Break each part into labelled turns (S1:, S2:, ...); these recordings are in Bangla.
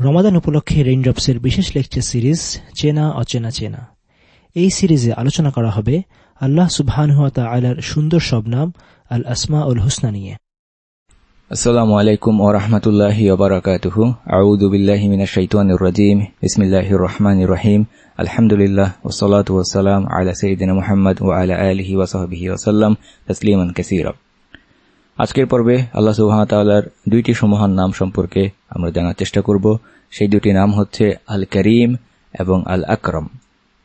S1: রমাদান উপলক্ষে রেইনড্রপসের বিশেষ লেকচার সিরিজ চেনা, অচেনা, চেনা। এই সিরিজে আলোচনা করা হবে আল্লাহ সুবহানহাতা আলার সুন্দর সব নাম, আল আসমা উল হুসনা নিয়ে।
S2: আসসালামু আলাইকুম ও রহমতুল্লাহি ওবরাকাতুহু আউযু বিল্লাহি মিনাশ শাইতানির রাজিম। বিসমিল্লাহির রহমানির রহিম। আলহামদুলিল্লাহ ওয়াসসালাতু ওয়াসসালাম আলা সাইয়্যিদিনা মুহাম্মদ ওয়া আলা আলিহি ওয়া সাহবিহি ওয়াসাল্লাম তাসলিমান কাসীরা। আজকের পর্বে আল্লাহ সুবহানাহু দুইটি সমহান নাম সম্পর্কে আমরা জানার চেষ্টা করব। সেই দুটি নাম হচ্ছে আল করিম এবং আল আকরম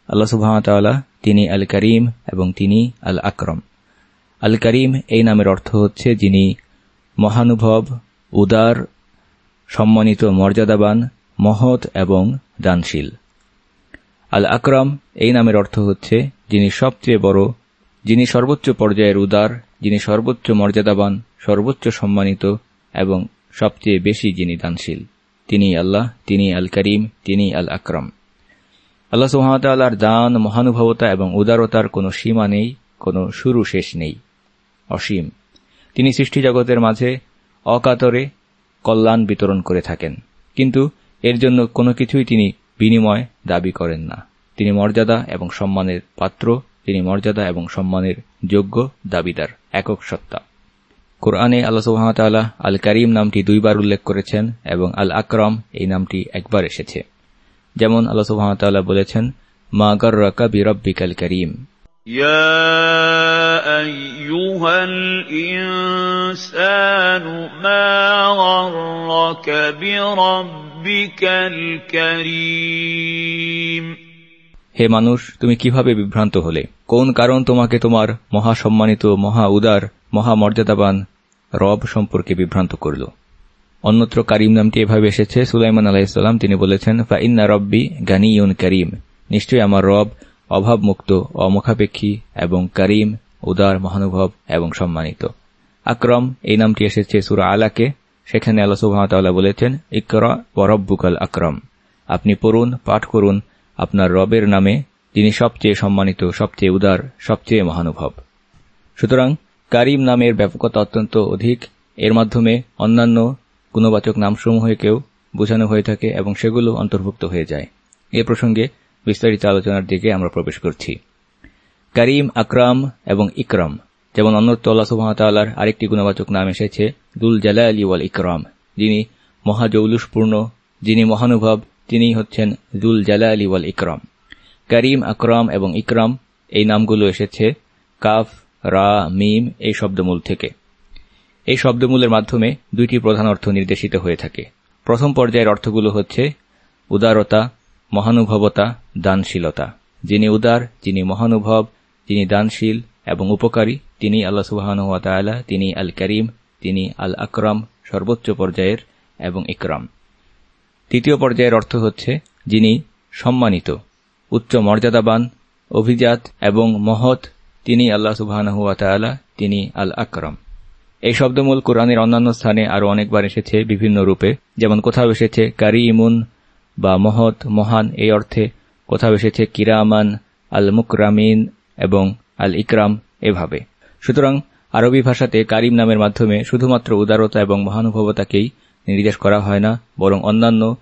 S2: আল্লাহ তাআলা তিনি আল করিম এবং তিনি আল আকরম আল করিম এই নামের অর্থ হচ্ছে যিনি মহানুভব, উদার, সম্মানিত, মর্যাদাবান, মহৎ এবং দানশীল। আল আকরম এই নামের অর্থ হচ্ছে যিনি সবচেয়ে বড় যিনি সর্বোচ্চ পর্যায়ের উদার, যিনি সর্বোচ্চ মর্যাদাবান, সর্বোচ্চ সম্মানিত এবং সবচেয়ে বেশি যিনি দানশীল তিনি আল্লাহ তিনি আল করিম তিনি আল আকরম। আল্লাহ সুহামতাল্লাহর দান, মহানুভবতা এবং উদারতার কোনো সীমা নেই, কোনো শুরু শেষ নেই, অসীম। তিনি সৃষ্টি জগতের মাঝে অকাতরে কল্যাণ বিতরণ করে থাকেন, কিন্তু এর জন্য কোনো কিছুই তিনি বিনিময় দাবি করেন না। তিনি মর্যাদা এবং সম্মানের পাত্র তিনি মর্যাদা এবং সম্মানের যোগ্য দাবিদার একক সত্তা কোরআনে আল্লাহ সুহামতাল্লাহ আল করিম নামটি দুইবার উল্লেখ করেছেন এবং আল আকরম এই নামটি একবার এসেছে যেমন আল্লাহ সুহামতাল্লাহ বলেছেন মা গর্রাকা বিরব্বিকাল করিম
S3: يا أيها الإنسان ما غرك بربك الكريم
S2: হে মানুষ, তুমি কীভাবে বিভ্রান্ত হলে? কোন কারণ তোমাকে তোমার মহা সম্মানিত মহা উদার মহামর্যাদাবান রব সম্পর্কে বিভ্রান্ত করল? অন্যত্র কারিম নামটি এভাবে এসেছে। সুলাইমান আলাহিসাল্লাম তিনি বলেছেন, ফা ইন্না রব্বি গানিউন করিম। নিশ্চয়ই আমার রব অভাবমুক্ত, অমুখাপেক্ষী এবং করিম, উদার, মহানুভব এবং সম্মানিত। আকরম, এই নামটি এসেছে সুরা আলাকে। সেখানে আল্লাহ সুবাহতাল্লাহ বলেছেন, ইকরা ওরব্বুকাল আকরম। আপনি পড়ুন, পাঠ করুন আপনার রবের নামে যিনি সবচেয়ে সম্মানিত, সবচেয়ে উদার, সবচেয়ে মহানুভব। সুতরাং কারিম নামের ব্যাপকতা অত্যন্ত অধিক। এর মাধ্যমে অন্যান্য গুণবাচক নামসমূহকেও বোঝানো হয়ে থাকে এবং সেগুলো অন্তর্ভুক্ত হয়ে যায়। এ প্রসঙ্গে বিস্তারিত আলোচনার দিকে আমরা প্রবেশ করছি। করিম, আকরাম এবং ইকরাম, যেমন অন্যত্র আল্লাহ সুহামতাল্লাহর আরেকটি গুণবাচক নাম এসেছে, দুল জালা আলী ওয়াল ইকরাম। যিনি মহাজৌলুসপূর্ণ, যিনি মহানুভব তিনি হচ্ছেন জুল জালা আলী ওয়াল ইকরাম। করিম, আকরাম এবং ইকরম, এই নামগুলো এসেছে কাফ, রা, মিম এই শব্দমূল থেকে। এই শব্দমূলের মাধ্যমে দুইটি প্রধান অর্থ নির্দেশিত হয়ে থাকে। প্রথম পর্যায়ের অর্থগুলো হচ্ছে উদারতা, মহানুভবতা, দানশীলতা। যিনি উদার, যিনি মহানুভব, যিনি দানশীল এবং উপকারী, তিনি আল্লাহ সুবাহানুয়াতালা তিনি আল করিম তিনি আল আকরম সর্বোচ্চ পর্যায়ের এবং ইকরাম। তৃতীয় পর্যায়ের অর্থ হচ্ছে যিনি সম্মানিত, উচ্চ মর্যাদাবান, অভিজাত এবং মহৎ, তিনি আল্লাহ সুবাহানুয়াতালা তিনি আল আকরম এই শব্দমূল কোরআনের অন্যান্য স্থানে আরও অনেকবার এসেছে বিভিন্ন রূপে। যেমন কোথাও এসেছে কারি ইমুন বা মহৎ, মহান, এই অর্থে কোথাও এসেছে কিরামান আল মুকরামিন এবং আল ইকরাম এভাবে। সুতরাং আরবি ভাষাতে কারিম নামের মাধ্যমে শুধুমাত্র উদারতা এবং মহানুভবতাকেই নির্দেশ করা হয় না, বরং অন্যান্য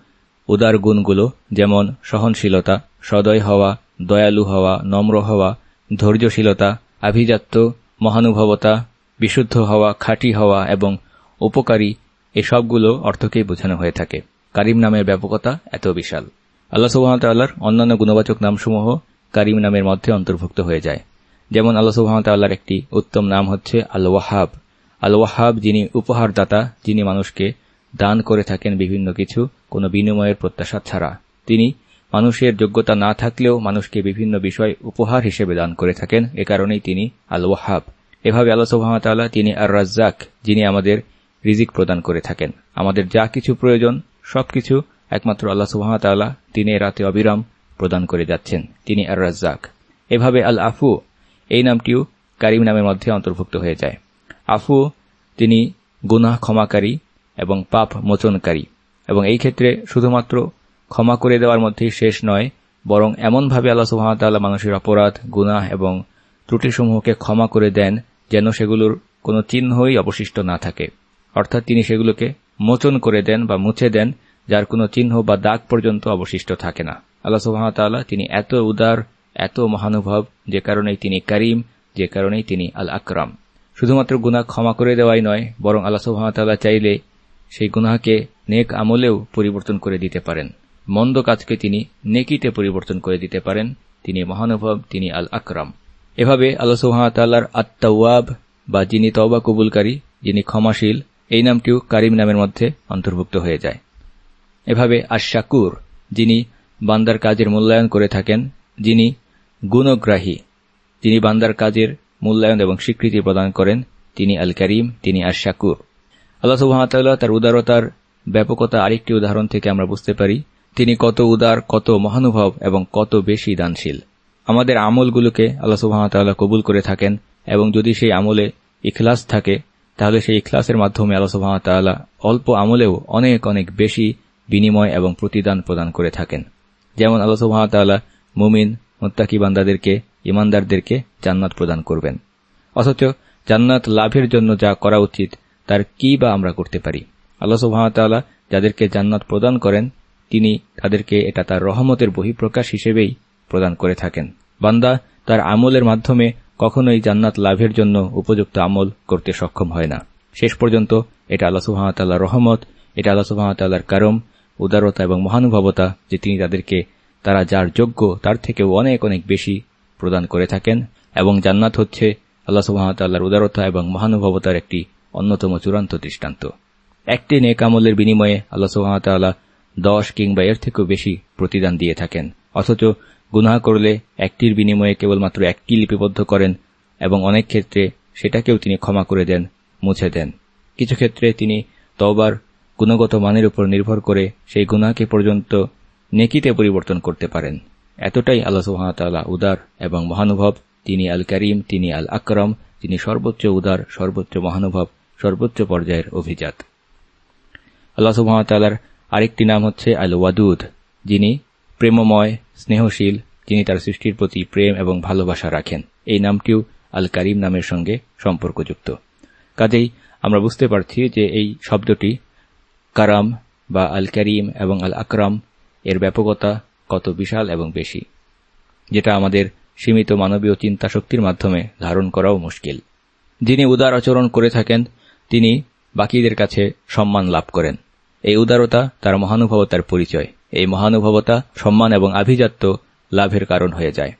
S2: উদার গুণগুলো, যেমন সহনশীলতা, সদয় হওয়া, দয়ালু হওয়া, নম্র হওয়া, ধৈর্যশীলতা, আভিজাত্য, মহানুভবতা, বিশুদ্ধ হওয়া, খাঁটি হওয়া এবং উপকারী, এসবগুলো অর্থকেই বোঝানো হয়ে থাকে। কারিম নামের ব্যাপকতা এত বিশাল। আল্লাহ সুহামতাল্লাহর অন্যান্য গুণবাচক নামসমূহ কারিম নামের মধ্যে অন্তর্ভুক্ত হয়ে যায়। যেমন আল্লাহ সুহামতাল্লাহর একটি উত্তম নাম হচ্ছে আল ওয়াহাব আল ওয়াহাব যিনি উপহারদাতা, যিনি মানুষকে দান করে থাকেন বিভিন্ন কিছু, কোনো বিনিময়ের প্রত্যাশা ছাড়া। তিনি মানুষের যোগ্যতা না থাকলেও মানুষকে বিভিন্ন বিষয় উপহার হিসেবে দান করে থাকেন। এ কারণেই তিনি আল ওয়াহাব এভাবে আল্লাহ সুহামতাল্লাহ তিনি আর রাজ্জাক যিনি আমাদের রিজিক প্রদান করে থাকেন। আমাদের যা কিছু প্রয়োজন, সবকিছু একমাত্র আল্লাহ সুহামতাল্লাহ তিনি রাতে অবিরাম প্রদান করে যাচ্ছেন। তিনি আর রাজ্জাক এভাবে আল আফু এই নামটিও কারিম নামের মধ্যে অন্তর্ভুক্ত হয়ে যায়। আফু, তিনি গুনাহ ক্ষমাকারী এবং পাপ মোচনকারী। এবং এই ক্ষেত্রে শুধুমাত্র ক্ষমা করে দেওয়ার মধ্যেই শেষ নয়, বরং এমনভাবে আল্লাহ সুহামতাল্লাহ মানুষের অপরাধ, গুনাহ এবং ত্রুটিসমূহকে ক্ষমা করে দেন যেন সেগুলোর কোনো চিহ্নই অবশিষ্ট না থাকে। অর্থাৎ তিনি সেগুলোকে মোচন করে দেন বা মুছে দেন, যার কোনো চিহ্ন বা দাগ পর্যন্ত অবশিষ্ট থাকে না। আল্লাহ সুহামতাল্লাহ তিনি এত উদার, এত মহানুভব, যে কারণেই তিনি করিম, যে কারণেই তিনি আল আকরাম শুধুমাত্র গুনা ক্ষমা করে দেওয়াই নয়, বরং আল্লাহ সুহামতাল্লাহ চাইলে সেই গুনাহকে নেক আমলেও পরিবর্তন করে দিতে পারেন। মন্দ কাজকে তিনি নেকিতে পরিবর্তন করে দিতে পারেন। তিনি মহানুভব, তিনি আল আকরাম এভাবে আল্লাহ সুহামতাল্লাহর আত্মাওয়াব বা যিনি তওবা কবুলকারী, যিনি ক্ষমাশীল, এই নামটিও কারিম নামের মধ্যে অন্তর্ভুক্ত হয়ে যায়। এভাবে আশাকুর যিনি বান্দার কাজের মূল্যায়ন করে থাকেন, যিনি গুণগ্রাহী, যিনি বান্দার কাজের মূল্যায়ন এবং স্বীকৃতি প্রদান করেন, তিনি আল করিম তিনি আশাকুর আল্লাহ সুহামতাল্লাহ তার উদারতার ব্যাপকতা আরেকটি উদাহরণ থেকে আমরা বুঝতে পারি। তিনি কত উদার, কত মহানুভব এবং কত বেশি দানশীল। আমাদের আমলগুলোকে আল্লাহ সুহামতাল্লাহ কবুল করে থাকেন এবং যদি সেই আমলে ইখলাস থাকে, তাহলে সেই ইখলাসের মাধ্যমে আল্লাহ সুহামতাল্লাহ অল্প আমলেও অনেক অনেক বেশি বিনিময় এবং প্রতিদান প্রদান করে থাকেন। যেমন আল্লাহ সুহামতাল্লাহ মুমিন, মোত্তাকি বান্দাদেরকে ইমানদারদেরকে জান্নাত প্রদান করবেন। অথচ জান্নাত লাভের জন্য যা করা উচিত তার কি বা আমরা করতে পারি? আল্লাহ সুহামতাল্লাহ যাদেরকে জান্নাত প্রদান করেন, তিনি তাদেরকে এটা তার রহমতের বহিঃপ্রকাশ হিসেবেই প্রদান করে থাকেন। বান্দা তার আমলের মাধ্যমে কখনোই জান্নাত লাভের জন্য উপযুক্ত আমল করতে সক্ষম হয় না। শেষ পর্যন্ত এটা আল্লাহ সুহামতাল্লাহ রহমত, এটা আল্লাহ সুহামতাল্লাহর কারম, উদারতা এবং মহানুভবতা যে তিনি তাদেরকে, তারা যার যোগ্য তার থেকেও অনেক অনেক বেশি প্রদান করে থাকেন এবং জান্নাত হচ্ছে আল্লাহ সুহামতাল্লাহর উদারতা এবং মহানুভবতার একটি অন্যতম চূড়ান্ত দৃষ্টান্ত। একটি নেক আমলের বিনিময়ে আল্লাহ সুহামতাল্লাহ দশ কিংবা এর থেকেও বেশি প্রতিদান দিয়ে থাকেন। অথচ গুনাহ করলে একটির বিনিময়ে কেবলমাত্র একটি লিপিবদ্ধ করেন এবং অনেক ক্ষেত্রে সেটাকেও তিনি ক্ষমা করে দেন, মুছে দেন। কিছু ক্ষেত্রে তিনি তবার গুণগত মানের উপর নির্ভর করে সেই গুনাকে পর্যন্ত নেকিতে পরিবর্তন করতে পারেন। এতটাই আল্লাহ সুহামতাল্লাহ উদার এবং মহানুভব। তিনি আল করিম তিনি আল আকরম তিনি সর্বোচ্চ উদার, সর্বোচ্চ মহানুভব। সর্বোচ্চ পর্যায়ের অভিজাত। আল্লাহ সুহামতাল্লাহর আরেকটি নাম হচ্ছে আল ওয়াদুদ যিনি প্রেমময়, স্নেহশীল, যিনি তার সৃষ্টির প্রতি প্রেম এবং ভালোবাসা রাখেন। এই নামটিও আল করিম নামের সঙ্গে সম্পর্কযুক্ত। কাজেই আমরা বুঝতে পারছি যে এই শব্দটি কারাম বা আল করিম এবং আল আকরাম এর ব্যাপকতা কত বিশাল এবং বেশি, যেটা আমাদের সীমিত মানবীয় চিন্তা শক্তির মাধ্যমে ধারণ করাও মুশকিল। যিনি উদার আচরণ করে থাকেন তিনি বাকিদের কাছে সম্মান লাভ করেন। এই উদারতা তার মহানুভবতার পরিচয়। এই মহানুভবতা, সম্মান এবং আভিজাত্য লাভের কারণ হয়ে যায়।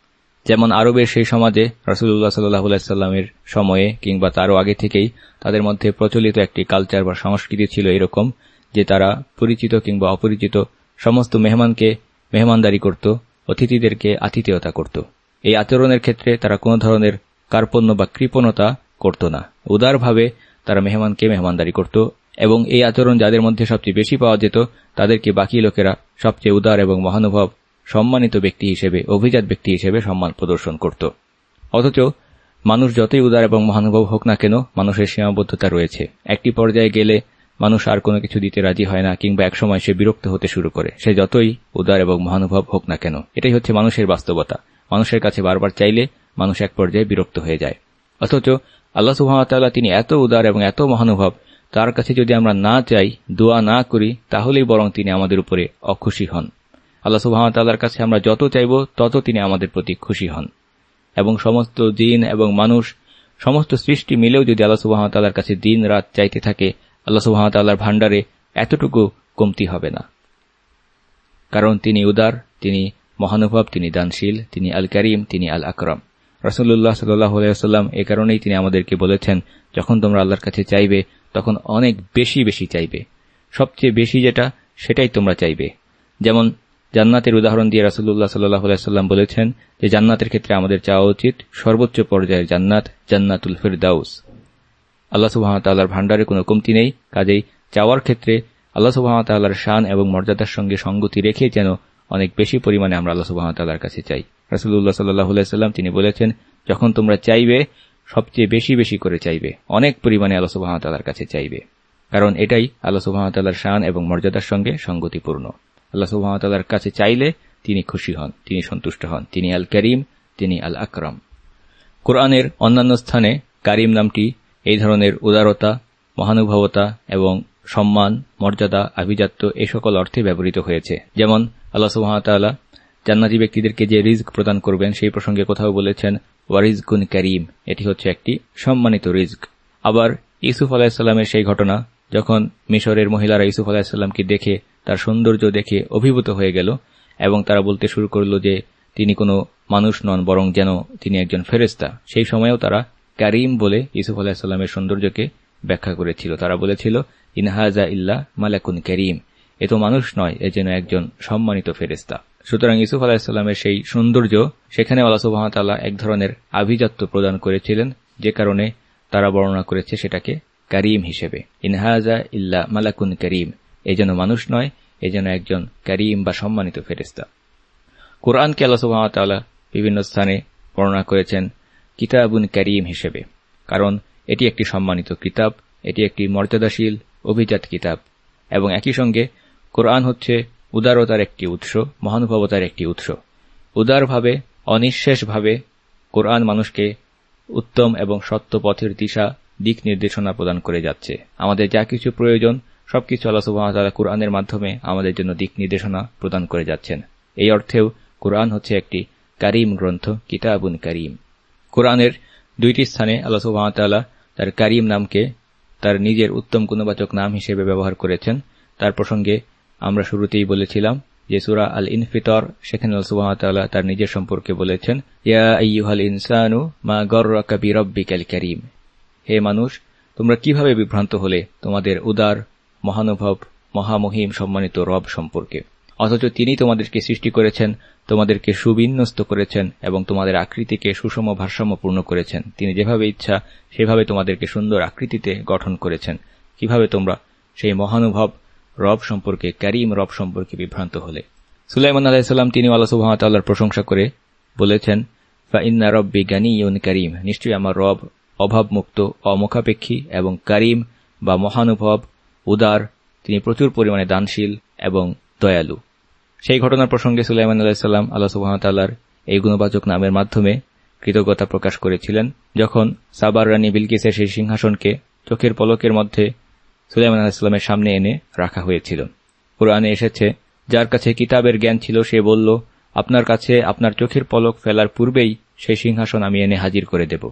S2: যেমন আরবের সেই সমাজে রসুল্লাহ সাল্লাহামের সময়ে কিংবা তারও আগে থেকেই তাদের মধ্যে প্রচলিত একটি কালচার বা সংস্কৃতি ছিল এরকম যে তারা পরিচিত কিংবা অপরিচিত সমস্ত মেহমানকে মেহমানদারি করত, অতিথিদেরকে আতিথেয়তা করত। এই আচরণের ক্ষেত্রে তারা কোনো ধরনের কার্পণ্য বা কৃপণতা করত না। উদারভাবে তারা মেহমানকে মেহমানদারি করত, এবং এই আচরণ যাদের মধ্যে সবচেয়ে বেশি পাওয়া যেত, তাদেরকে বাকি লোকেরা সবচেয়ে উদার এবং মহানুভব, সম্মানিত ব্যক্তি হিসেবে, অভিজাত ব্যক্তি হিসেবে সম্মান প্রদর্শন করত। অথচ মানুষ যতই উদার এবং মহানুভব হোক না কেন, মানুষের সীমাবদ্ধতা রয়েছে। একটি পর্যায়ে গেলে মানুষ আর কোনো কিছু দিতে রাজি হয় না, কিংবা একসময় সে বিরক্ত হতে শুরু করে। সে যতই উদার এবং মহানুভব হোক না কেন, এটাই হচ্ছে মানুষের বাস্তবতা। মানুষের কাছে বারবার চাইলে মানুষ এক পর্যায়ে বিরক্ত হয়ে যায়। অথচ আল্লাহ সুহামতাল্লাহ তিনি এত উদার এবং এত মহানুভব, তার কাছে যদি আমরা না চাই, দোয়া না করি, তাহলেই বরং তিনি আমাদের উপরে অখুশি হন। আল্লাহ সুহামতাল্লাহর কাছে আমরা যত চাইব, তত তিনি আমাদের প্রতি খুশি হন। এবং সমস্ত দিন এবং মানুষ, সমস্ত সৃষ্টি মিলেও যদি আল্লাহ সুহামতাল্লাহর কাছে দিন রাত চাইতে থাকে, আল্লাহ সুহামতাল্লাহর ভাণ্ডারে এতটুকু কমতি হবে না। কারণ তিনি উদার, তিনি মহানুভব, তিনি দানশীল, তিনি আল করিম তিনি আল আকরম রসুল্লাহ সাল্লাম এ কারণেই তিনি আমাদেরকে বলেছেন, যখন তোমরা আল্লাহর কাছে চাইবে, তখন অনেক বেশি বেশি চাইবে। সবচেয়ে বেশি যেটা, সেটাই তোমরা চাইবে। যেমন জান্নাতের উদাহরণ দিয়ে রাসুল্লাহ সাল্লাহ সাল্লাম বলেছেন যে, জান্নাতের ক্ষেত্রে আমাদের চাওয়া উচিত সর্বোচ্চ পর্যায়ের জান্নাত, জান্নাতুল ফিরদাউস। আল্লাহ সুহামতাল্লাহর ভাণ্ডারে কোনো কমতি নেই, কাজেই চাওয়ার ক্ষেত্রে আল্লাহ সুহামতাল্লাহর শান এবং মর্যাদার সঙ্গে সঙ্গতি রেখে যেন অনেক বেশি পরিমাণে আমরা আল্লাহ সুহামতাল্লাহর কাছে চাই। রাসুল্লাহ সাল্লাহ তিনি বলেছেন, যখন তোমরা চাইবে, সবচেয়ে বেশি বেশি করে চাইবে। অনেক পরিমাণে আল্লাহ সুবাহতাল্লার কাছে চাইবে। কারণ এটাই আল্লাহ সুবাহতাল্লার শান এবং মর্যাদার সঙ্গে সঙ্গতিপূর্ণ। আল্লাহ সুবাহতাল্লার কাছে চাইলে তিনি খুশি হন, তিনি সন্তুষ্ট হন। তিনি আল করিম, তিনি আল আকরম। কোরআনের অন্যান্য স্থানে কারিম নামটি এই ধরনের উদারতা, মহানুভবতা এবং সম্মান, মর্যাদা, আভিজাত্য এ সকল অর্থে ব্যবহৃত হয়েছে। যেমন আল্লাহ সুহামতাল্লাহ জান্নাতি ব্যক্তিদেরকে যে রিস্ক প্রদান করবেন সেই প্রসঙ্গে কোথাও বলেছেন ওয়ারিজগুন করিম এটি হচ্ছে একটি সম্মানিত রিস্ক আবার ইসুফ আলাহিসাল্লামের সেই ঘটনা, যখন মিশরের মহিলারা ইসুফ আলাহিসাল্লামকে দেখে, তার সৌন্দর্য দেখে অভিভূত হয়ে গেল, এবং তারা বলতে শুরু করল যে তিনি কোনো মানুষ নন, বরং যেন তিনি একজন ফেরেস্তা সেই সময়েও তারা কারিম বলে ইসুফ আলাহিসাল্লামের সৌন্দর্যকে ব্যাখ্যা করেছিল। তারা বলেছিল ইনহাজা ইল্লা মালাকুন করিম এ তো মানুষ নয়, এ যেন একজন সম্মানিত ফেরেস্তা সুতরাং ইসুফ আলাহিসাল্লামের সেই সৌন্দর্য সেখানে আল্লাহ সুবাহতাল্লাহ এক ধরনের আভিজাত্য প্রদান করেছিলেন, যে কারণে তারা বর্ণনা করেছে সেটাকে করিম হিসেবে। ইনহাজা ইল্লা মালাকুন করিম, এ যেন মানুষ নয়, এ যেন একজন করিম বা সম্মানিত ফেরিস্তা কোরআনকে আল্লাহ সুবাহতাল্লাহ বিভিন্ন স্থানে বর্ণনা করেছেন কিতাবুন করিম হিসেবে, কারণ এটি একটি সম্মানিত কিতাব, এটি একটি মর্যাদাশীল, অভিজাত কিতাব। এবং একই সঙ্গে কোরআন হচ্ছে উদারতার একটি উৎস, মহানুভবতার একটি উৎস। উদারভাবে, অনিঃশেষভাবে কোরআন মানুষকে উত্তম এবং সত্য পথের দিশা, দিক নির্দেশনা প্রদান করে যাচ্ছে। আমাদের যা কিছু প্রয়োজন, সবকিছু আল্লাহ সুবাহতাল্লাহ কোরআনের মাধ্যমে আমাদের জন্য দিক নির্দেশনা প্রদান করে যাচ্ছেন। এই অর্থেও কোরআন হচ্ছে একটি কারিম গ্রন্থ, কিতাবুন কারিম। কোরআনের দুইটি স্থানে আল্লাহ তার কারিম নামকে তার নিজের উত্তম গুণবাচক নাম হিসেবে ব্যবহার করেছেন। তার প্রসঙ্গে আমরা শুরুতেই বলেছিলাম যে সুরা আল ইনফিতর সেখানে সুবাহতাল্লাহ তার নিজের সম্পর্কে বলেছেন, ইয়া আইয়ুহাল ইনসানু মা গর্রা কবি রব্বিকাল করিম। হে মানুষ, তোমরা কীভাবে বিভ্রান্ত হলে তোমাদের উদার, মহানুভব, মহামহিম সম্মানিত রব সম্পর্কে? অথচ তিনি তোমাদেরকে সৃষ্টি করেছেন, তোমাদেরকে সুবিন্যস্ত করেছেন এবং তোমাদের আকৃতিকে সুষম ভারসাম্যপূর্ণ করেছেন। তিনি যেভাবে ইচ্ছা, সেভাবে তোমাদেরকে সুন্দর আকৃতিতে গঠন করেছেন। কীভাবে তোমরা সেই মহানুভব রব সম্পর্কে ক্যারিম রব সম্পর্কে বিভ্রান্ত হলে। সুলাইমান আলাহিসাল্লাম তিনি আল্লাহ সুহামতাল্লাহর প্রশংসা করে বলেছেন, ফা ইন্না রব্বি ইউন করিম। নিশ্চয়ই আমার রব অভাবমুক্ত, অমুখাপেক্ষী এবং করিম বা মহানুভব, উদার, তিনি প্রচুর পরিমাণে দানশীল এবং দয়ালু। সেই ঘটনার প্রসঙ্গে সুলাইমান আলাহিসাল্লাম আল্লাহ সুহামতাল্লাহর এই গুণবাচক নামের মাধ্যমে কৃতজ্ঞতা প্রকাশ করেছিলেন, যখন সাবার রানী বিলকিসের সেই সিংহাসনকে চোখের পলকের মধ্যে সুলাইমান আলাহিসাল্লামের সামনে এনে রাখা হয়েছিল। কোরআনে এসেছে, যার কাছে কিতাবের জ্ঞান ছিল, সে বলল, আপনার কাছে আপনার চোখের পলক ফেলার পূর্বেই সেই সিংহাসন আমি এনে হাজির করে দেব।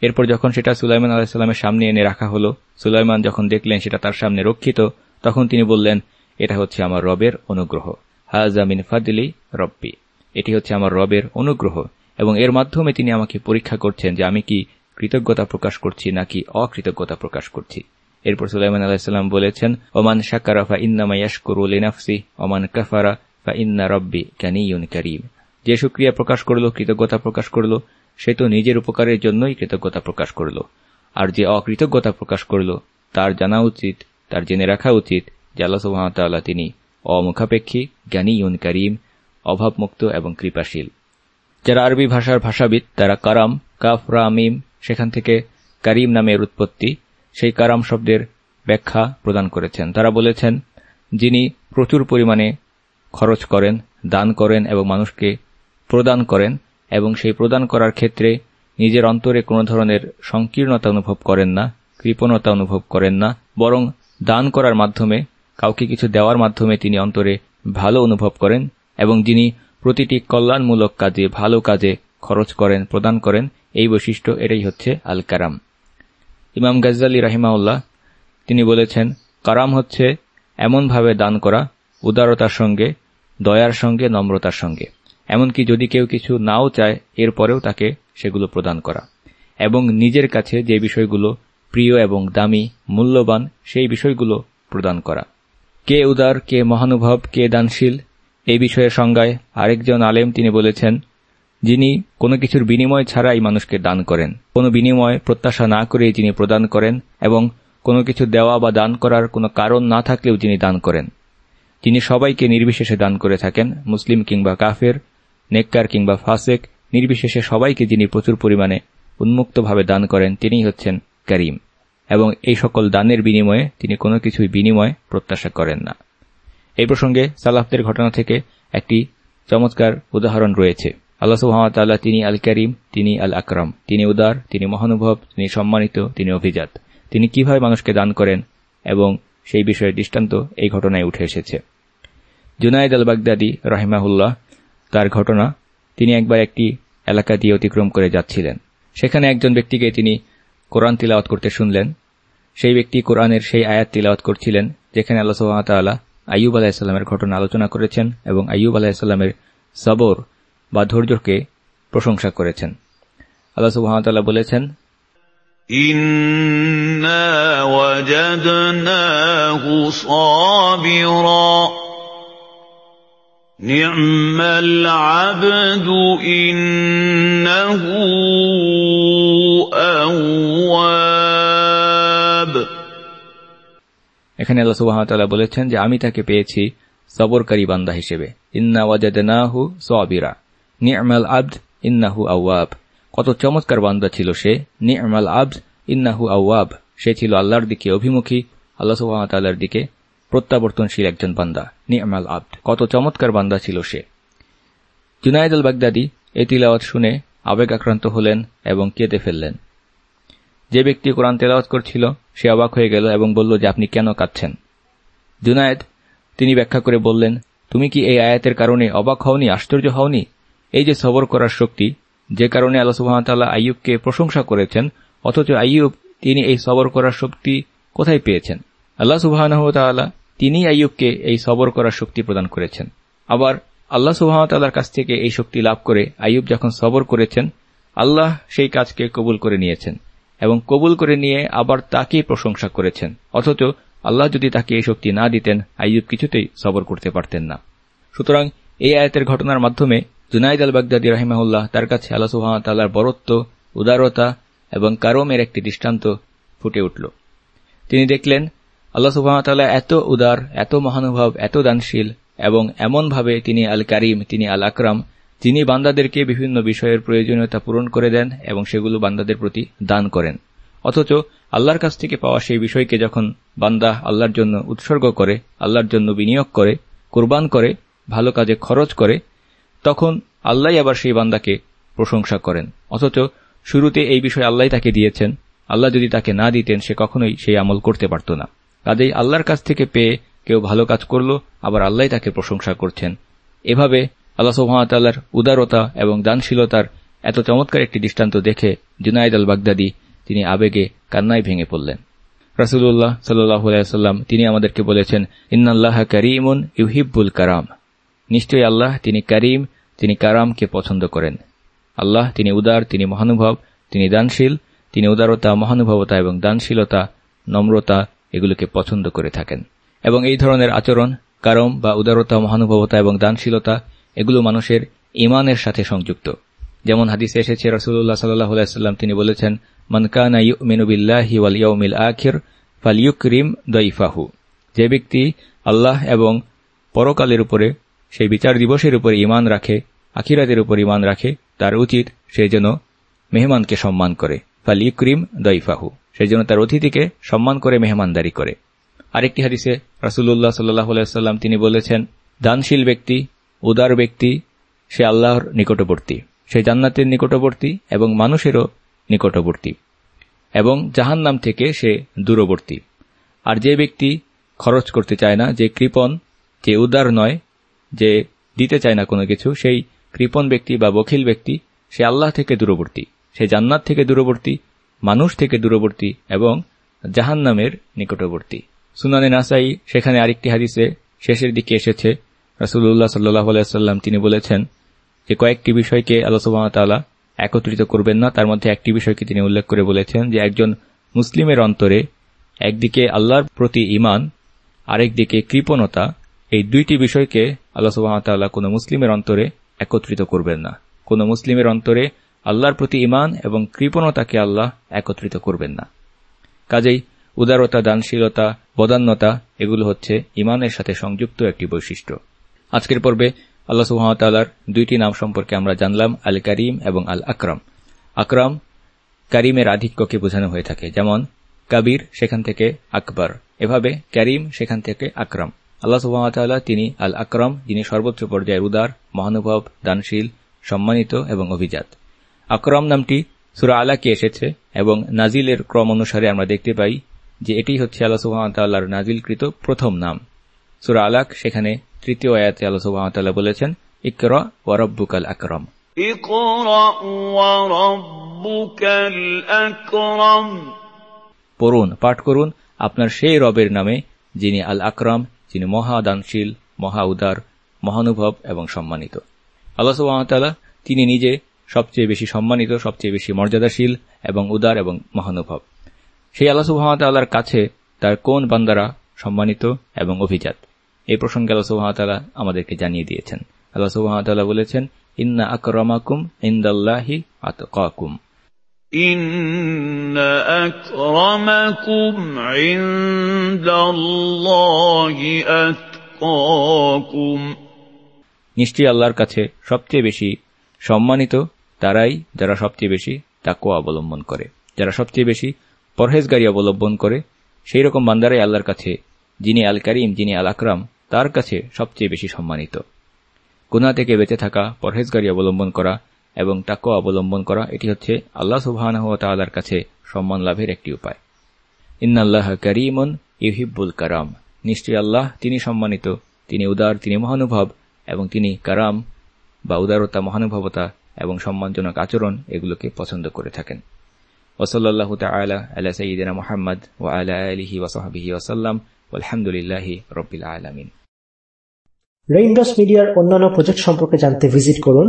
S2: এরপর যখন সেটা সুলাইমান আলাহিসাল্লামের সামনে এনে রাখা হল, সুলাইমান যখন দেখলেন সেটা তার সামনে রক্ষিত, তখন তিনি বললেন, এটা হচ্ছে আমার রবের অনুগ্রহ। হাজামিন ফাদিলি রব্বি। এটি হচ্ছে আমার রবের অনুগ্রহ, এবং এর মাধ্যমে তিনি আমাকে পরীক্ষা করছেন যে আমি কি কৃতজ্ঞতা প্রকাশ করছি নাকি অকৃতজ্ঞতা প্রকাশ করছি। এরপর সুলাইমান আলাহিসাল্লাম বলেছেন, ওমান শাকারা ফা ইন্নামা ইয়াশকুরু লিনাফসি, ওমান কাফারা ফা ইন্না রব্বি ক্যানিউন করিম। যে সুক্রিয়া প্রকাশ করল, কৃতজ্ঞতা প্রকাশ করল, সে তো নিজের উপকারের জন্যই কৃতজ্ঞতা প্রকাশ করল। আর যে অকৃতজ্ঞতা প্রকাশ করল, তার জানা উচিত, তার জেনে রাখা উচিত যে আল্লাহ সুহামতাল্লাহ তিনি অমুখাপেক্ষী জ্ঞানী ইউন করিম, অভাবমুক্ত এবং কৃপাশীল। যারা আরবি ভাষার ভাষাবিদ, তারা কারাম, কাফ রামিম সেখান থেকে করিম নামের উৎপত্তি সেই কারাম শব্দের ব্যাখ্যা প্রদান করেছেন। তারা বলেছেন, যিনি প্রচুর পরিমাণে খরচ করেন, দান করেন এবং মানুষকে প্রদান করেন এবং সেই প্রদান করার ক্ষেত্রে নিজের অন্তরে কোনো ধরনের সংকীর্ণতা অনুভব করেন না, কৃপণতা অনুভব করেন না, বরং দান করার মাধ্যমে, কাউকে কিছু দেওয়ার মাধ্যমে তিনি অন্তরে ভালো অনুভব করেন এবং যিনি প্রতিটি কল্যাণমূলক কাজে, ভালো কাজে খরচ করেন, প্রদান করেন, এই বৈশিষ্ট্য এটাই হচ্ছে আল কারাম ইমাম গাজ্জালি রাহিমাউল্লাহ তিনি বলেছেন, কারাম হচ্ছে এমনভাবে দান করা উদারতার সঙ্গে, দয়ার সঙ্গে, নম্রতার সঙ্গে। এমনকি যদি কেউ কিছু নাও চায়, এরপরেও তাকে সেগুলো প্রদান করা। এবং নিজের কাছে যে বিষয়গুলো প্রিয় এবং দামি, মূল্যবান, সেই বিষয়গুলো প্রদান করা। কে উদার, কে মহানুভব, কে দানশীল, এই বিষয়ে সংজ্ঞায় আরেকজন আলেম তিনি বলেছেন যিনি কোনো কিছুর বিনিময় ছাড়াই মানুষকে দান করেন, কোনো বিনিময় প্রত্যাশা না করেই যিনি প্রদান করেন, এবং কোনো কিছু দেওয়া বা দান করার কোনো কারণ না থাকলেও যিনি দান করেন। যিনি সবাইকে নির্বিশেষে দান করে থাকেন, মুসলিম কিংবা কাফের, নেককার কিংবা ফাসেক, নির্বিশেষে সবাইকে যিনি প্রচুর পরিমাণে উন্মুক্তভাবে দান করেন, তিনিই হচ্ছেন করিম। এবং এই সকল দানের বিনিময়ে তিনি কোনো কিছুই বিনিময় প্রত্যাশা করেন না। এই প্রসঙ্গে সালাফদের ঘটনা থেকে একটি চমৎকার উদাহরণ রয়েছে। আল্লাহ সুহামতাল্লাহ তিনি আল করিম তিনি আল আকরম তিনি উদার, তিনি মহানুভব, তিনি সম্মানিত, তিনি অভিজাত। তিনি কীভাবে মানুষকে দান করেন এবং সেই বিষয়ে দৃষ্টান্ত এই ঘটনায় উঠে এসেছে। জুনায়দ আল বাগদাদি রাহিমাহুল্লাহ, তার ঘটনা, তিনি একবার একটি এলাকা দিয়ে অতিক্রম করে যাচ্ছিলেন। সেখানে একজন ব্যক্তিকে তিনি কোরআন তিলাওয়াত করতে শুনলেন। সেই ব্যক্তি কোরআনের সেই আয়াত তিলাওয়াত করছিলেন, যেখানে আল্লাহ সুহামতাল্লাহ আইয়ুব আলাহিসাল্লামের ঘটনা আলোচনা করেছেন এবং আইয়ুব আলাহিসাল্লামের সবর বা ধৈর্যকে প্রশংসা করেছেন আল্লাহ সুহামতাল্লাহ বলেছেন
S3: إِنَّا وَجَدْنَاهُ صَابِرًا نِعْمَ الْعَبْدُ إِنَّهُ أَوَّابٌ
S2: এখানে আল্লাহ সুবাহতাল্লাহ বলেছেন যে আমি তাকে পেয়েছি সবরকারী বান্দা হিসেবে ইন্না ওয়াজাদনাহু সাবিরা নি'মাল আব্দ ইন্নাহু আওয়াব কত চমৎকার বান্দা ছিল সে। নি'মাল আব্দ ইন্নাহু আওয়াব সে ছিল আল্লাহর দিকে অভিমুখী, আল্লাহ সুবাহতাল্লাহর দিকে প্রত্যাবর্তনশীল একজন বান্দা। নি'মাল আব্দ কত চমৎকার বান্দা ছিল সে। জুনায়দ আল বাগদাদি এই তিলাওয়াত শুনে আবেগ আক্রান্ত হলেন এবং কেঁদে ফেললেন। যে ব্যক্তি কোরআন তেলাওয়াত করছিল, সে অবাক হয়ে গেল এবং বলল যে, আপনি কেন কাঁদছেন? জুনায়েদ তিনি ব্যাখ্যা করে বললেন, তুমি কি এই আয়াতের কারণে অবাক হওনি, আশ্চর্য হওনি? এই যে সবর করার শক্তি, যে কারণে আল্লাহ সুহামতাল্লাহ আইয়ুবকে প্রশংসা করেছেন, অথচ আইয়ুব, তিনি এই সবর করার শক্তি কোথায় পেয়েছেন? আল্লাহ সুবাহ তিনি আইয়ুবকে এই সবর করার শক্তি প্রদান করেছেন। আবার আল্লাহ সুহামতাল্লাহর কাছ থেকে এই শক্তি লাভ করে আইয়ুব যখন সবর করেছেন, আল্লাহ সেই কাজকে কবুল করে নিয়েছেন এবং কবুল করে নিয়ে আবার তাকেই প্রশংসা করেছেন। অথচ আল্লাহ যদি তাকে এই শক্তি না দিতেন, আইয়ুব কিছুতেই সবর করতে পারতেন না। সুতরাং এই আয়তের ঘটনার মাধ্যমে জুনাইদ আল বাগদাদি রাহিমাহুল্লাহ তার কাছে আল্লাহ সুহামতাল্লাহর বরত্ব, উদারতা এবং কারমের একটি দৃষ্টান্ত ফুটে উঠল। তিনি দেখলেন, আল্লাহ সুহামতাল্লাহ এত উদার, এত মহানুভব, এত দানশীল এবং এমনভাবে তিনি আল কারিম তিনি আল আকরাম যিনি বান্দাদেরকে বিভিন্ন বিষয়ের প্রয়োজনীয়তা পূরণ করে দেন এবং সেগুলো বান্দাদের প্রতি দান করেন। অথচ আল্লাহর কাছ থেকে পাওয়া সেই বিষয়কে যখন বান্দা আল্লাহর জন্য উৎসর্গ করে, আল্লাহর জন্য বিনিয়োগ করে, কোরবান করে, ভালো কাজে খরচ করে তখন আল্লাহ আবার সেই বান্দাকে প্রশংসা করেন। অথচ শুরুতে এই বিষয় আল্লাহ তাকে দিয়েছেন। আল্লাহ যদি তাকে না দিতেন, সে কখনোই সেই আমল করতে পারত না। কাজেই আল্লাহর কাছ থেকে পেয়ে কেউ ভালো কাজ করল, আবার আল্লাহ তাকে প্রশংসা করছেন। এভাবে আল্লাহ সুহামতাল্লাহর উদারতা এবং দানশীলতার এত চমৎকার একটি দৃষ্টান্ত দেখে জুনায়দ আল বাগদাদি তিনি আবেগে কান্নায় ভেঙে পড়লেন। রাসুল্লাহ সাল্লাম তিনি আমাদেরকে বলেছেন, ইন্নাল্লাহ করিমুন ইউহিবুল কারাম। নিশ্চয়ই আল্লাহ তিনি করিম, তিনি কারামকে পছন্দ করেন। আল্লাহ তিনি উদার, তিনি মহানুভব, তিনি দানশীল, তিনি উদারতা, মহানুভবতা এবং দানশীলতা, নম্রতা এগুলোকে পছন্দ করে থাকেন। এবং এই ধরনের আচরণ, কারম বা উদারতা, মহানুভবতা এবং দানশীলতা এগুলো মানুষের ইমানের সাথে সংযুক্ত। যেমন হাদিসে এসেছে রসুল্লাহ সাল্লাম তিনি বলেছেন মনকানা ইউমিনুবিল্লাহি ওয়াল ইয়ৌমিল আখির দইফাহু। যে ব্যক্তি আল্লাহ এবং পরকালের উপরে সেই বিচার দিবসের উপর ইমান রাখে, আখিরাতের উপর ইমান রাখে, তার উচিত সে যেন মেহমানকে সম্মান করে। ফালিউকরিম দইফাহু সে যেন তার অতিথিকে সম্মান করে, মেহমানদারি করে। আরেকটি হাদিসে রাসুল্লাহ সাল্লাহ তিনি বলেছেন, দানশীল ব্যক্তি, উদার ব্যক্তি, সে আল্লাহর নিকটবর্তী। সে জান্নাতের নিকটবর্তী এবং মানুষেরও নিকটবর্তী। এবং জাহান নাম থেকে সে দূরবর্তী। আর যে ব্যক্তি খরচ করতে চায় না, যে কৃপন যে উদার নয় যে দিতে চায় না কোনো কিছু, সেই কৃপন ব্যক্তি বা বখিল ব্যক্তি, সে আল্লাহ থেকে দূরবর্তী, সে জান্নাত থেকে দূরবর্তী, মানুষ থেকে দূরবর্তী এবং জাহান নামের নিকটবর্তী। সুনানে নাসাই সেখানে আরেকটি হাদিসে শেষের দিকে এসেছে। রাসুল্লাহ সাল্লাহ তিনি বলেছেন যে কয়েকটি বিষয়কে আল্লাহ একত্রিত করবেন না। তার মধ্যে একটি বিষয়কে তিনি উল্লেখ করে বলেছেন যে একজন মুসলিমের অন্তরে একদিকে আল্লাহর প্রতি ইমান আরেকদিকে কৃপণতা এই দুইটি বিষয়কে আল্লাহ সুবাহতাল্লাহ কোন মুসলিমের অন্তরে একত্রিত করবেন না। কোন মুসলিমের অন্তরে আল্লাহর প্রতি ইমান এবং কৃপণতাকে আল্লাহ একত্রিত করবেন না। কাজেই উদারতা, দানশীলতা, বদান্যতা এগুলো হচ্ছে ইমানের সাথে সংযুক্ত একটি বৈশিষ্ট্য। আজকের পর্বে আল্লাহ সুহামতাল্লার দুইটি নাম সম্পর্কে আমরা জানলাম আল করিম এবং আল আকরম আকরম করিমের আধিক্যকে বোঝানো হয়ে থাকে, যেমন কাবির সেখান থেকে আকবর, এভাবে করিম সেখান থেকে আকরম। আল্লাহ সুহামতাল্লাহ তিনি আল আকরম যিনি সর্বোচ্চ পর্যায়ের উদার মহানুভব দানশীল সম্মানিত এবং অভিজাত। আকরম নামটি সুরা আলাকে এসেছে এবং নাজিলের ক্রম অনুসারে আমরা দেখতে পাই যে এটি হচ্ছে আল্লাহ সুহামতাল্লাহর নাজিলকৃত প্রথম নাম। সুরা আলাক সেখানে তৃতীয় আয়াতে আল্লাহ সুহামতাল্লাহ বলেছেন ইকর ওয়ারব্বুকাল আকরম পড়ুন পাঠ করুন আপনার সেই রবের নামে যিনি আল আকরাম যিনি মহাদানশীল মহা উদার মহানুভব এবং সম্মানিত। আল্লাহ তিনি নিজে সবচেয়ে বেশি সম্মানিত, সবচেয়ে বেশি মর্যাদাশীল এবং উদার এবং মহানুভব। সেই আল্লাহ সুহামতাল্লাহর কাছে তার কোন বান্দারা সম্মানিত এবং অভিজাত? এই প্রসঙ্গে আল্লাহ সুহামতাল্লাহ আমাদেরকে জানিয়ে দিয়েছেন। আল্লাহ সুহামতাল্লাহ বলেছেন, ইন্না আকরমাকুম ইন্দাল্লাহি আতকাকুম।
S3: إن أكرمكم عند الله أتقاكم
S2: নিশ্চয়ই আল্লাহর কাছে সবচেয়ে বেশি সম্মানিত তারাই যারা সবচেয়ে বেশি তাকুয়া অবলম্বন করে যারা সবচেয়ে বেশি পরহেজগারি অবলম্বন করে সেই রকম বান্দারাই আল্লাহর কাছে যিনি আল করিম যিনি আল আকরাম তার কাছে সবচেয়ে বেশি সম্মানিত গুনা থেকে বেঁচে থাকা পরহেজগারি অবলম্বন করা এবং তাকুয়া অবলম্বন করা, এটি হচ্ছে আল্লাহ সুবাহ তাল্লার কাছে সম্মান লাভের একটি উপায়। ইন্নাল্লাহ করিমন ইহিবুল কারাম। নিশ্চয় আল্লাহ তিনি সম্মানিত, তিনি উদার, তিনি মহানুভব, এবং তিনি কারাম বা উদারতা, মহানুভবতা এবং সম্মানজনক আচরণ এগুলোকে পছন্দ করে থাকেন। ওসল্লাহ তালা আলা সঈদিনা মোহাম্মদ ও আলা আলহি ওসাল্লাম আলহামদুলিল্লাহি রবিল আলমিন।
S1: রেইনড্রপস মিডিয়ার অন্যান্য প্রজেক্ট সম্পর্কে জানতে ভিজিট করুন।